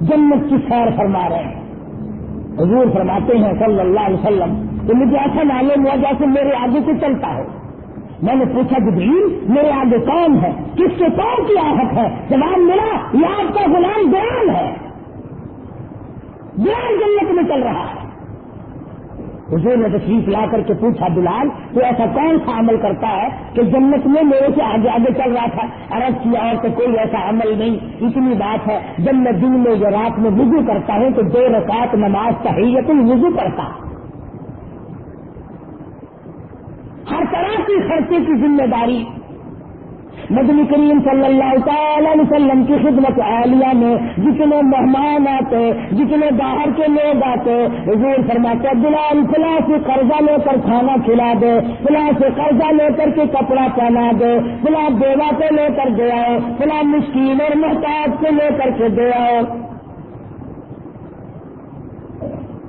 جنت کی سیر فرما رہے ہیں۔ حضور فرماتے ہیں صلی اللہ علیہ وسلم تو مجھے ایسا معلوم ہوا جیسے میرے آگے سے چلتا ہو۔ میں نے پوچھا، جبریل، میرے آگے کون ہے؟ کس کے کون کی آہت ہے؟ جواب ملا، یہ آپ کا غلام بیان ہے۔ بیان جنت میں چل رہا ہے۔ حضور نے تشریف لا کر کے پوچھا بلال، تو ایسا کون سا عمل کرتا ہے کہ جنت میں میرے سے آگے آگے چل رہا تھا؟ عرض کیا اور تو کوئی ایسا عمل نہیں۔ اتنی بات ہے۔ جب میں دن میں یا رات میں وضو کرتا ہوں تو دو رکعت نماز تحیت وضو کرتا ہر طرح کی خرچے کی ذمہ داری۔ مدنی کریم صلی اللہ تعالی علیہ وسلم کی خدمت عالیہ میں جتنے مہمان آتے، جتنے باہر کے لوگ آتے، حضور فرماتے، بلال فلاں سے قرضہ لے کر کھانا کھلا دے، فلاں سے قرضہ لے کر کے کپڑا پہنا دے، فلاں بیوہ کو لے کر دے آؤ، فلاں مشکل اور محتاج کو لے کر کے دے آؤ۔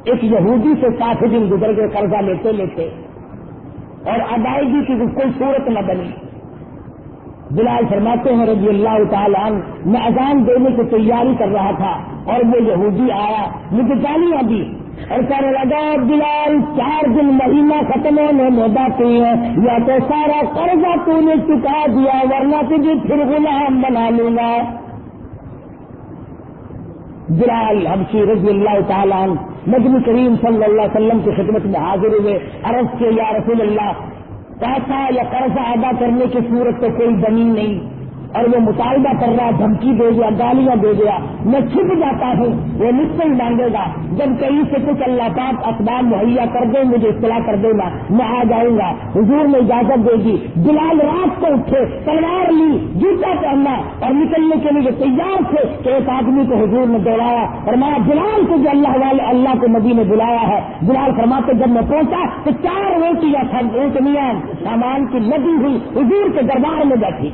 ایک یہودی سے کافی دن گزر کے قرضہ لیتے لیتے، اور ادائیگی کی کوئی صورت نہ بنی۔ بلال فرماتے ہیں رضی اللہ تعالیٰ عنہ، میں اذان دینے کی تیاری کر رہا تھا اور وہ یہودی آیا، مجھے گالیاں دی اور کہنے لگا، بلال، چار دن مہینہ ختم ہونے میں باقی ہے یا تو سارا قرضہ تو نے چکا دیا، ورنہ تجھے پھر غلام بنا لوں گا۔ بلال حبشی رضی اللہ تعالیٰ عنہ مجمو کریم صلی اللہ علیہ وسلم کی خدمت میں حاضر ہوئے، عرض کے یا رسول اللہ پیسہ یا قرضہ ادا کرنے کی صورت تو کوئی زمین نہیں۔ اور وہ مطالبہ کر رہا، دھمکی دے گیا، گالیاں دے گیا، میں چھپ جاتا ہوں، وہ مجھ سے ہی مانگے گا۔ جب کہیں سے کچھ اللہ پاک اخبار مہیا کر دیں مجھے اطلاع کر دے گا، میں آ جاؤں گا۔ حضور میں اجازت دے گی بلال رات کو اٹھے، تلوار لی، جوتا پہننا اور نکلنے کے لیے تیار تھے کہ ایک آدمی کو حضور نے دوڑایا۔ اور میں بلال کو جو اللہ والے اللہ کو نبی نے بلایا ہے۔ بلال فرماتے، جب میں پہنچا تو چار روٹیاں سامان کی لگی ہوئی، حضور کے دربار میں بیٹھی۔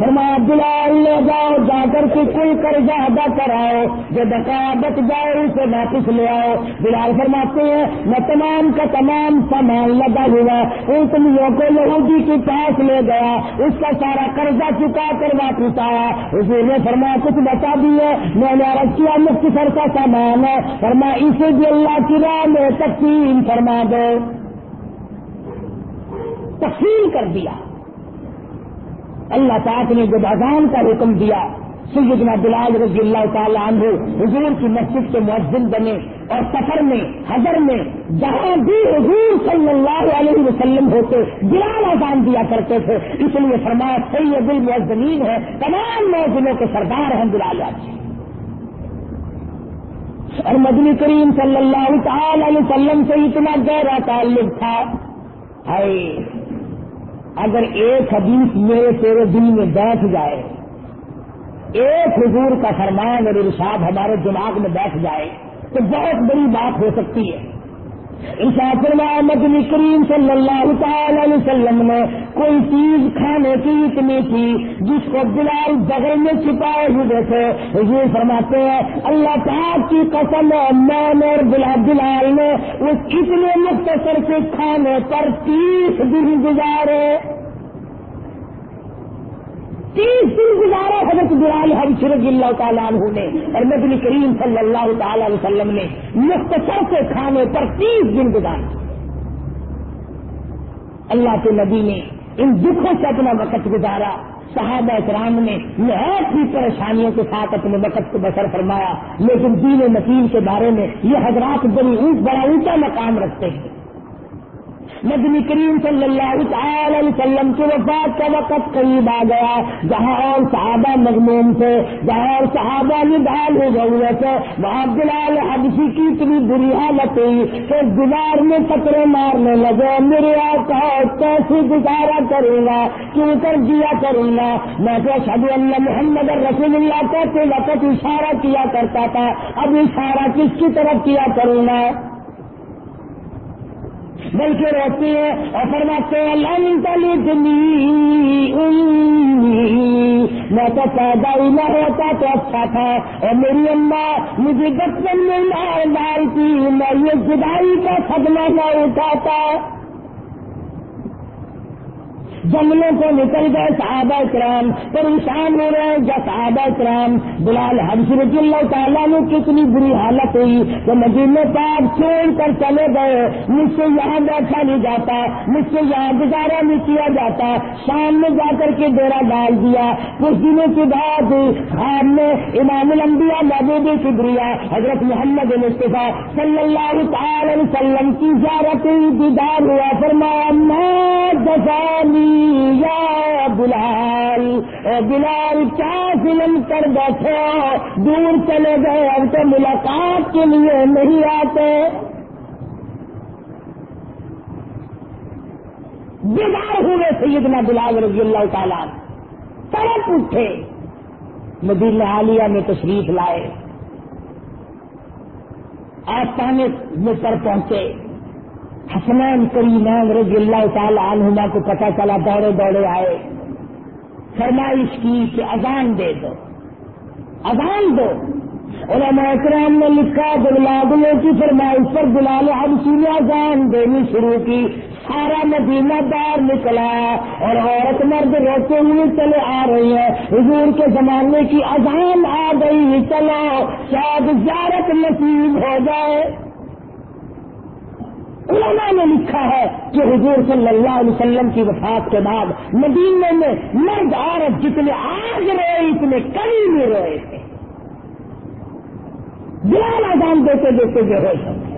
فرمایا، بلال لے جاؤ جا کر کے کوئی قرضہ ادا کراؤ، جو بقا بچ جائے اسے واپس لے آؤ۔ بلال فرماتے ہیں، میں تمام کا تمام سامان لگا ہوا ان اونٹنیوں کو یہودی کے پاس لے گیا، اس کا سارا قرضہ چکا کر واپس آیا۔ اسی نے فرمایا، کچھ بتا دیے میں نے عرض کیا مختصر کا سامان ہے۔ فرمایا، اسے بھی اللہ کی راہ میں تقسیم فرما دو۔ تقسیم کر دیا۔ اللہ پاک نے جب اذان کا حکم دیا، سیدنا بلال رضی اللہ تعالیٰ عنہ حضور کی مسجد کے مؤذن بنے اور سفر میں، حضر میں جہاں بھی حضور صلی اللہ علیہ وسلم ہوتے، بلال اذان دیا کرتے تھے۔ اس لیے فرمایا، سید المعزمین ہے تمام موزنوں کے سردار ہیں بلال جی اور مدنی کریم صلی اللہ تعالی علیہ وسلم سے اتنا گہرا تعلق تھا۔ اگر ایک حدیث میرے تیرے دل میں بیٹھ جائے، ایک حضور کا فرمان اور ارشاد ہمارے دماغ میں بیٹھ جائے، تو بہت بڑی بات ہو سکتی ہے۔ مدنی کریم صلی اللہ تعالی علیہ وسلم نے کوئی چیز کھانے کی اتنی تھی جس کو بلال بغل میں چھپائے ہوئے تھے۔ یہ فرماتے ہیں، اللہ تعالیٰ کی قسم میں اور بلال نے اس اتنے مختصر سے کھانے پر تیس دن گزارے۔ تیس دن گزارے حضرت بلال شرک اللہ تعالیٰ عنہ نے اور نبی کریم صلی اللہ تعالی علیہ وسلم نے مختصر سے کھانے پر تیس دن گزارے۔ اللہ کے نبی نے ان دکھوں سے اپنا وقت گزارا۔ صحابہ اکرام نے بہت ہی پریشانیوں کے ساتھ اپنے وقت کو بسر فرمایا۔ لیکن دین نسیم کے بارے میں یہ حضرات بڑی اونچ بڑا اونچا مقام رکھتے ہیں۔ نبی کریم صلی اللہ تعالی علیہ وسلم کے وفات کا وقت قریب آ گیا، جہاں اور صحابہ مضمون تھے، جہاں اور صحابہ نڈال ہو گئے تھے، وہاں بلال حدثی کی اتنی بری حالت ہوئی کہ دیوار میں پکڑے مارنے لگے، میرے آقا کیسے گزارا کروں گا، کیوں کر دیا کروں گا؟ میں تو شب اللہ محمد رسول اللہ کہتے وقت اشارہ کیا کرتا تھا، اب اشارہ کس کی طرف کیا کروں گا؟ بلکہ رہتی ہے اور فرماتے ہیں، لن تلدنی میں تو پیدا ہی نہ ہوتا، تو اچھا تھا۔ اور میری اماں مجھے بچپن میں مار مارتی میں یہ جدائی کا صدمہ نہ اٹھاتا۔ جنگلوں کو نکل گئے صحابہ کرام پریشان ہو رہے ہیں جب صحابہ کرام، بلال حضرت اللہ تعالیٰ نے کتنی بری حالت ہوئی تو مدینے پاک چھوڑ کر چلے گئے۔ مجھ سے یہاں بیٹھا نہیں جاتا، مجھ سے یہاں گزارا نہیں کیا جاتا۔ شام میں جا کر کے ڈیرا ڈال دیا۔ کچھ دنوں کے بعد خواب میں امام الانبیاء محبوب شبریہ حضرت محمد مصطفیٰ صلی اللہ تعالی وسلم کی زیارت دیدار ہوا، فرمایا میں یا بلال، اے بلال، کیا فلم کر بیٹھے دور چلے گئے، اب تو ملاقات کے لیے نہیں آتے۔ بیدار ہوئے سیدنا بلال رضی اللہ تعالیٰ۔ تڑپ اٹھے۔ مدینہ عالیہ میں تشریف لائے۔ آسانے میں پر پہنچے۔ حسنین کریمان رضی اللہ تعالی عنہما کو پتا چلا دوڑے دوڑے آئے۔ فرمائش کی کہ اذان دے دو۔ اذان دو۔ علماء اکرام نے لکھا بلادلوں کی فرمائش پر بلال ہم سینے اذان دینی شروع کی۔ سارا مدینہ دار نکلا اور عورت مرد روتے ہوئے چلے آ رہی ہے حضور کے زمانے کی اذان آ گئی۔ چلو، شاید زیارت نصیب ہو جائے۔ علماء نے لکھا ہے کہ حضور صلی اللہ علیہ وسلم کی وفات کے بعد مدینے میں مرد عورت جتنے آج روئے، اتنے کئی میں روئے تھے۔ بلال آزام دیتے دیتے جو ہو سکتے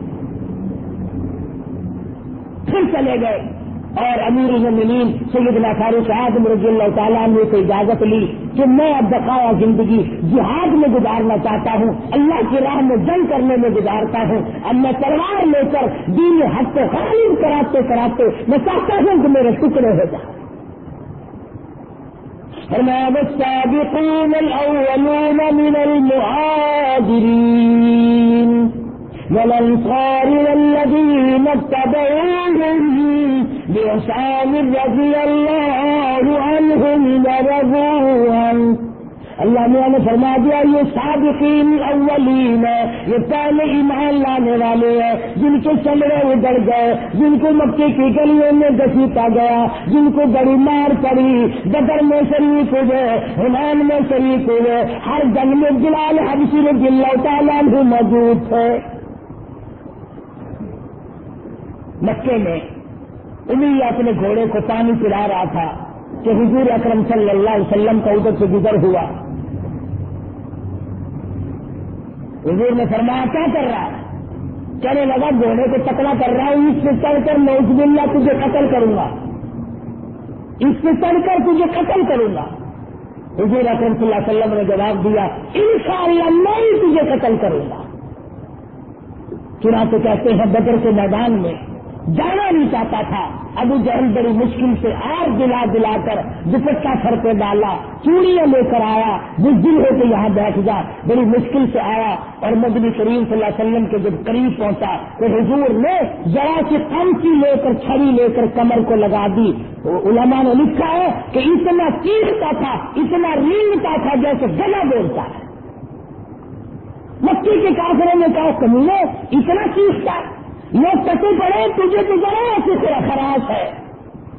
پھر چلے گئے۔ اور امیر المین سیدنا فاروق اعظم رضی اللہ تعالیٰ نے سے اجازت لی کہ میں اب بقایا زندگی جہاد میں گزارنا چاہتا ہوں، اللہ کی راہ میں جنگ کرنے میں گزارتا ہوں، اب میں تلوار لے کر دین حق کو غالب کراتے کراتے میں چاہتا ہوں کہ میرے ٹکڑے ہو جائیں۔ السابقون الأولون من المهاجرين والأنصار والذين اتبعوهم بإحسان رضي الله عنهم ورضوا عنه اللہ میاں نے فرما دیا، یہ صادقین اولین ہے یہ پہلے ایمان لانے والے ہیں، جن کے چمڑے اگڑ گئے، جن کو مکے کی گلیوں میں گسیتا گیا، جن کو بڑی مار پڑی، بدر میں شریک ہوئے حنان میں شریک ہوئے، ہر جنگ میں جلال حبشی رضی اللہ تعالیٰ بھی موجود تھے۔ مکے میں انہیں اپنے گھوڑے کو پانی پلا رہا تھا کہ حضور اکرم صلی اللہ علیہ وسلم کا ادھر سے گزر ہوا۔ حضور نے فرمایا، کیا کر رہا ہے؟ چلے لگا، گھوڑے کو پتلا کر رہا ہوں، اس سے چڑھ کر میں اس بلّہ تجھے قتل کروں گا۔ اس سے چڑھ کر تجھے قتل کروں گا۔ حضور اکرم صلی اللہ علیہ وسلم نے جواب دیا ان شاء اللہ میں ہی تجھے قتل کروں گا۔ چنانچہ کہتے ہیں، بدر کے میدان میں جانا نہیں چاہتا تھا۔ ابو جہل بڑی مشکل سے آر دلا دلا کر دوپٹہ سر پہ ڈالا، چوڑیاں لے کر آیا، بزدل ہو کے یہاں بیٹھ جا بڑی مشکل سے آیا۔ اور مدنی کریم صلی اللہ علیہ وسلم کے جب قریب پہنچا تو حضور نے ذرا سی کمچی لے کر چھڑی لے کر کمر کو لگا دی۔ علماء نے لکھا ہے کہ اتنا چیختا تھا، اتنا رینگتا تھا جیسے گلا بولتا۔ ہے مکی کے کافروں نے کہا کمینے اتنا چیختا؟ ہے لوگ کٹے پڑے تجھے تو ذرا ایسے خراب ہے۔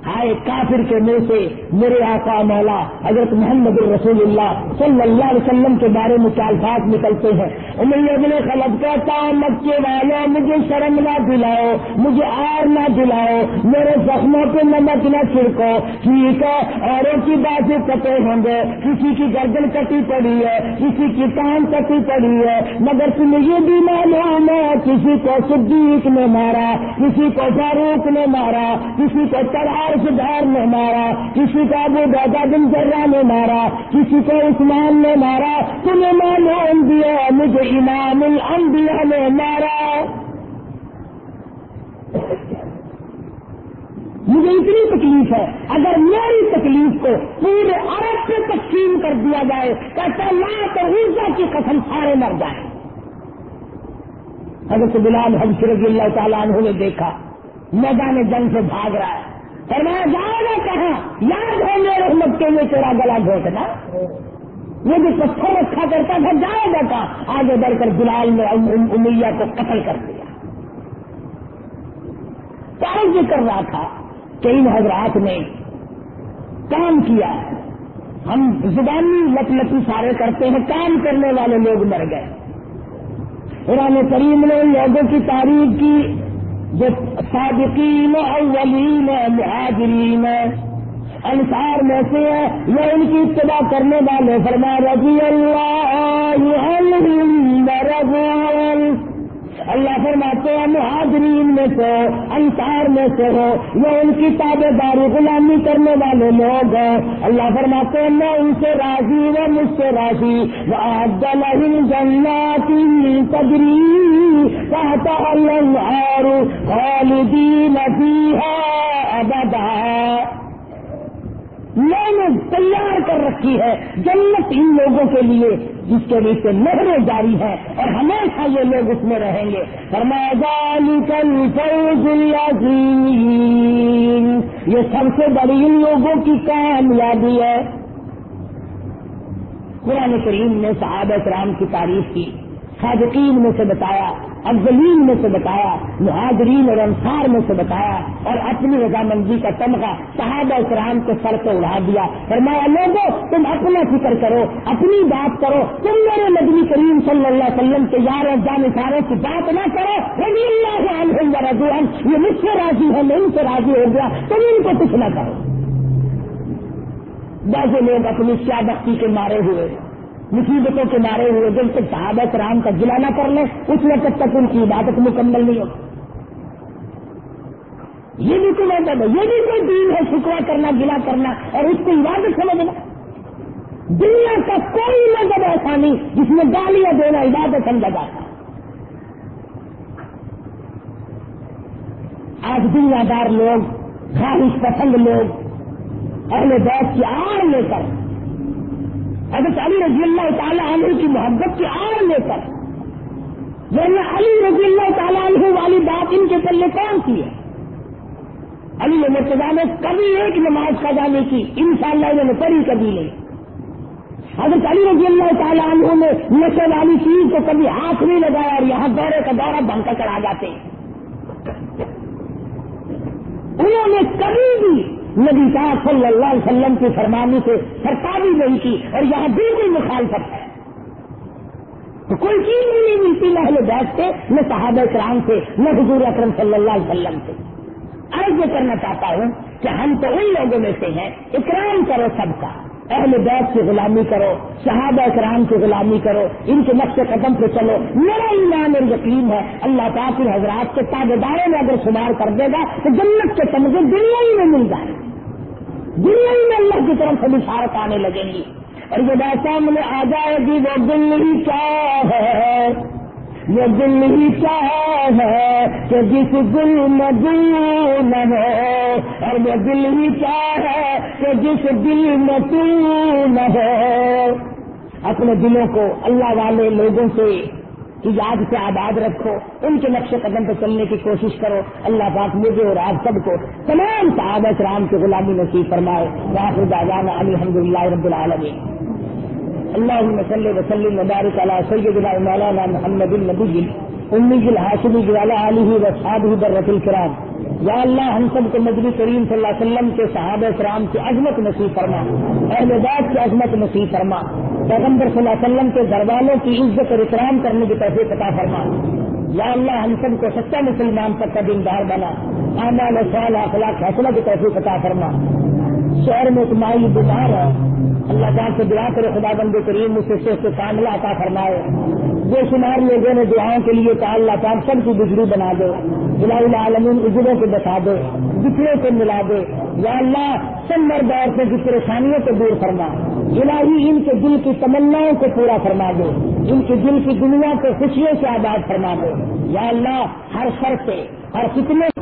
ہائے کافر کے منہ سے، میرے آقا مولا حضرت محمد الرسول اللہ صلی اللہ علیہ وسلم کے بارے میں چال نکلتے ہیں۔ اپنے خلب کہتا مکے والا، مجھے شرم نہ دلاؤ، مجھے آر نہ دلاؤ، میرے زخموں پہ نمک نہ چھڑکو۔ ٹھیک ہے، اوروں کی باتیں کٹے ہوں گے۔ کسی کی گردن کٹی پڑی ہے، کسی کی کان کٹی پڑی ہے، مگر تمہیں یہ بھی معلوم ہے، کسی کو صدیق نے مارا، کسی کو فاروق نے مارا، کسی کو تلار دار نے مارا، کسی کو ابو بیٹا بن جرا نے مارا، کسی کو عثمان نے مارا، تمہیں معلوم دیا مجھے امام الانبیاء نے مارا۔ مجھے اتنی تکلیف ہے، اگر میری تکلیف کو پورے عرب سے تقسیم کر دیا جائے، کہتا لا تو کی قسم، سارے مر جائیں۔ حضرت بلال حج رضی اللہ تعالیٰ عنہ نے دیکھا، میدان جنگ سے بھاگ رہا ہے۔ فرمایا جائے گا کہاں؟ یاد ہے میرے رحمت کے لیے تیرا گلا گھوٹنا یہ جو پتھر رکھا کرتا تھا جائے گا کہاں؟ آگے بڑھ کر بلال نے امیہ کو قتل کر دیا۔ کیا کر رہا تھا کہ ان حضرات نے کام کیا؟ ہم زبانی لت لتی سارے کرتے ہیں، کام کرنے والے لوگ مر گئے۔ قرآن کریم نے لوگوں کی تعریف کی جو صادقین اولین مہاجرین انصار میں سے ہیں یہ ان کی اتباع کرنے والے فرما رضی اللہ اللہ فرماتے ہیں، مہاجرین میں سے، انصار میں سے ہو، یہ ان کی تابے داری غلامی کرنے والے لوگ ہیں۔ اللہ فرماتے ہیں، میں ان سے راضی و مجھ سے راضی۔ وہ جناتی تجری کہتا اللہ خالدین فیہا ابدا میں نے تیار کر رکھی ہے جنت ان لوگوں کے لیے جس کے نیچے نہریں جاری ہیں اور ہمیشہ یہ لوگ اس میں رہیں گے۔ یہ سب سے بڑی ان لوگوں کی کامیابی ہے۔ قرآن کریم نے صحابہ کرام کی تعریف کی، صادقین میں سے بتایا افضلین میں سے بتایا، مہاجرین اور انصار میں سے بتایا اور اپنی رضامندی کا تمغہ صحابہ کرام کے سر پہ اڑا دیا۔ فرمایا لوگوں تم اپنا فکر کرو، اپنی بات کرو۔ تم میرے نبی کریم صلی اللہ علیہ وسلم کے یار جانساروں کی بات نہ کرو۔ رضی اللہ رضو یہ مجھ سے راضی ہے، میں ان سے راضی ہو گیا، تم ان کو کچھ نہ کرو۔ بعض لوگ اپنی بختی کے مارے ہوئے۔ مصیبتوں کے مارے ہوئے جب تک صحابہ کرام کا گلا نہ کر لیں، اس وقت تک ان کی عبادت مکمل نہیں ہوگی۔ یہ بھی کوئی مطلب ہے، یہ بھی کوئی دین ہے شکوا کرنا گلا کرنا، اور اس کو عبادت سمجھنا دنیا کا کوئی مذہب ایسا نہیں جس میں گالیاں دینا، عبادت سمجھا جاتا آج دنیا دار لوگ، خواہش پسند لوگ، اہل بیت کی آڑ لے کر حضرت علی رضی اللہ تعالیٰ عنہ کی محبت کی آڑ لے کر ورنہ علی رضی اللہ تعالیٰ عنہ والی بات ان کے پلے کون سی ہے۔ علی مرتضا نے کبھی ایک نماز کا جانے کی ان شاء اللہ انہوں نے پڑھی کبھی نہیں۔ حضرت علی رضی اللہ تعالیٰ عنہ نے نشے والی چیز کو کبھی ہاتھ نہیں لگایا اور یہاں دورے کا دورہ بن کر آ جاتے۔ انہوں نے کبھی بھی نبی صاحب صلی اللہ علیہ وسلم کی فرمانی سے سرکاری نہیں کی اور یہاں بالکل مخالفت ہے۔ تو کوئی چیز بھی نہیں ملتی نہ اہل بیت سے، نہ صحابہ کرام سے، نہ حضور اکرم صلی اللہ علیہ وسلم سے۔ عرض یہ کرنا چاہتا ہوں کہ ہم تو ان لوگوں میں سے ہیں، اکرام کرو سب کا۔ اہل بیت کی غلامی کرو، صحابہ کرام کی غلامی کرو، ان کے نقش قدم پہ چلو۔ میرا ایمان اور یقین ہے، اللہ پاک ان حضرات کے تابے داروں میں اگر شمار کر دے گا، تو جنت کے تمغے دنیا ہی میں مل جائے دنیا ہی میں اللہ کی طرف سے بشارت آنے لگیں گی۔ اور جب ایسا مجھے آ جائے گی، وہ دل کیا ہے؟ یہ دل ہی چاہ ہے کہ جس دل میں دل ہو اور یہ دل ہی چاہ ہے کہ جس دل میں ہو اپنے دلوں کو اللہ والے لوگوں سے یاد سے آباد رکھو، ان کے نقش قدم پہ چلنے کی کوشش کرو۔ اللہ پاک مجھے اور آپ سب کو تمام صحابہ رام کی غلامی نصیب فرمائے۔ راہر داغان الحمد للہ رب العالمین۔ اللہ وسلم وسلم مبارک علی سیدنا مولانا محمد النبی، امی الحاشمی جوالا علی وصحاب برت الکرام. یا اللہ، ہم سب کو نبی کریم صلی اللہ علیہ وسلم کے صحابہ کرام کی عظمت نصیب فرما، اہل بیت کی عظمت نصیب فرما، پیغمبر صلی اللہ علیہ وسلم کے گھر والوں کی عزت اور اکرام کرنے کی طرف پتا فرما. یا اللہ، ہم سب کو سچا مسلمان تک کا دیندار بنا آمال سوال اخلاق فیصلہ کی طرف پتا فرما. شہر میں ایک مائی بیمار ہے۔ اللہ جان سے دعا کرے، خدا بند کریم، مجھ سے سے کاملہ عطا فرمائے۔ بے شمار لوگوں نے دعاؤں کے لیے کہا، اللہ پاک سب کی بجلی بنا دو بلا العالمین اجروں کو بتا دے بچڑے کو ملا دے۔ یا اللہ، سب مر دور سے جس پریشانیوں کو دور فرما۔ الہی، ان کے دل کی تمناؤں کو پورا فرما دو ان کے دل کی دنیا کو خوشیوں سے آباد فرما دو یا اللہ، ہر سر سے، ہر کتنے